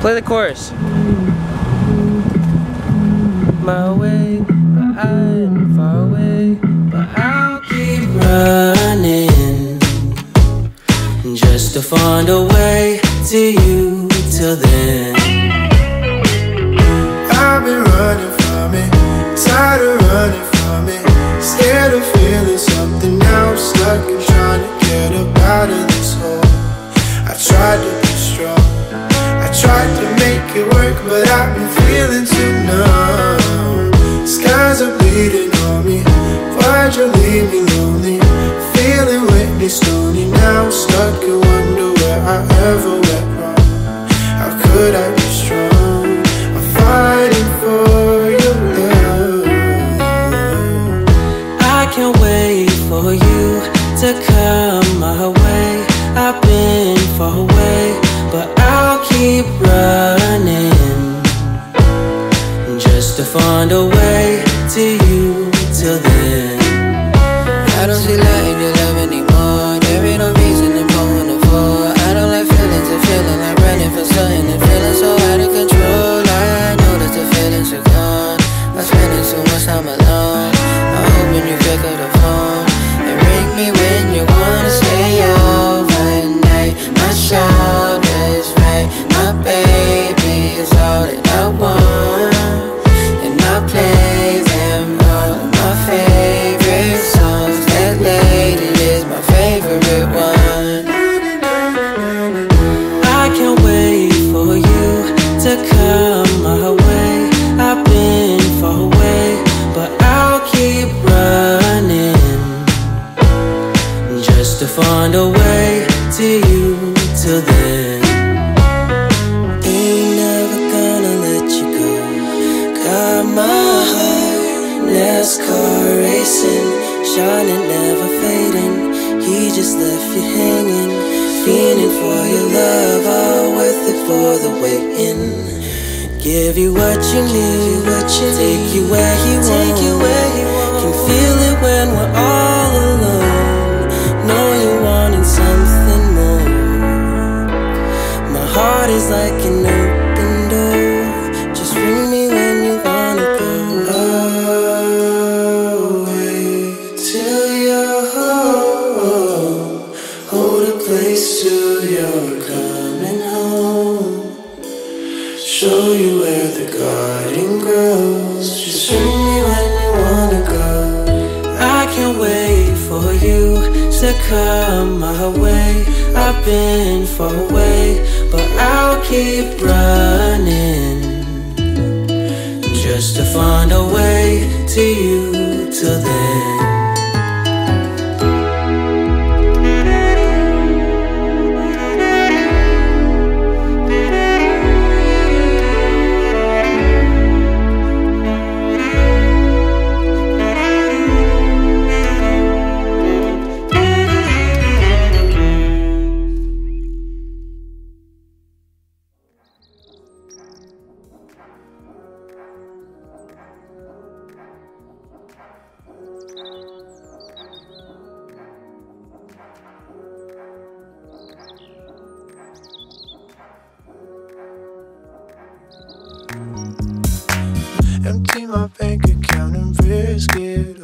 Play the chorus. My way, far away, but I'll keep running just to find a way to you till then. I've been running from it, tired of running from it, scared of feeling something now, stuck and trying to get up out of this but I've been feeling too numb. Skies are bleeding on me, why'd you leave me lonely? Feeling Whitney Stoney now, stuck and wonder where I ever went wrong. How could I be strong? I'm fighting for your love. I can't wait for you to come my way. I've been far away, but I'll keep running to find a way to you till then. I don't see light in your love anymore. There ain't no reason to pulling the floor. I don't like feelings and feeling like running from something and feeling so out of control. I know that the feelings are gone. I'm spending so much time alone. I'm hoping you pick up the phone and ring me when you wanna stay overnight. My shoulder's right, my baby find a way to you till then. Ain't never gonna let you go. Got my heart, NASCAR racing, shining, never fading. He just left you hanging, feeling for your love, all worth it for the waiting. Give you what you need, what you take you where he take you where he wants. Can feel like an open door. Just ring me when you wanna go. away till you're home. Hold a place till you're coming home. Show you where the garden grows. Just ring to come my way. I've been far away, but I'll keep running just to find a way to you till then. Empty my bank account and risk it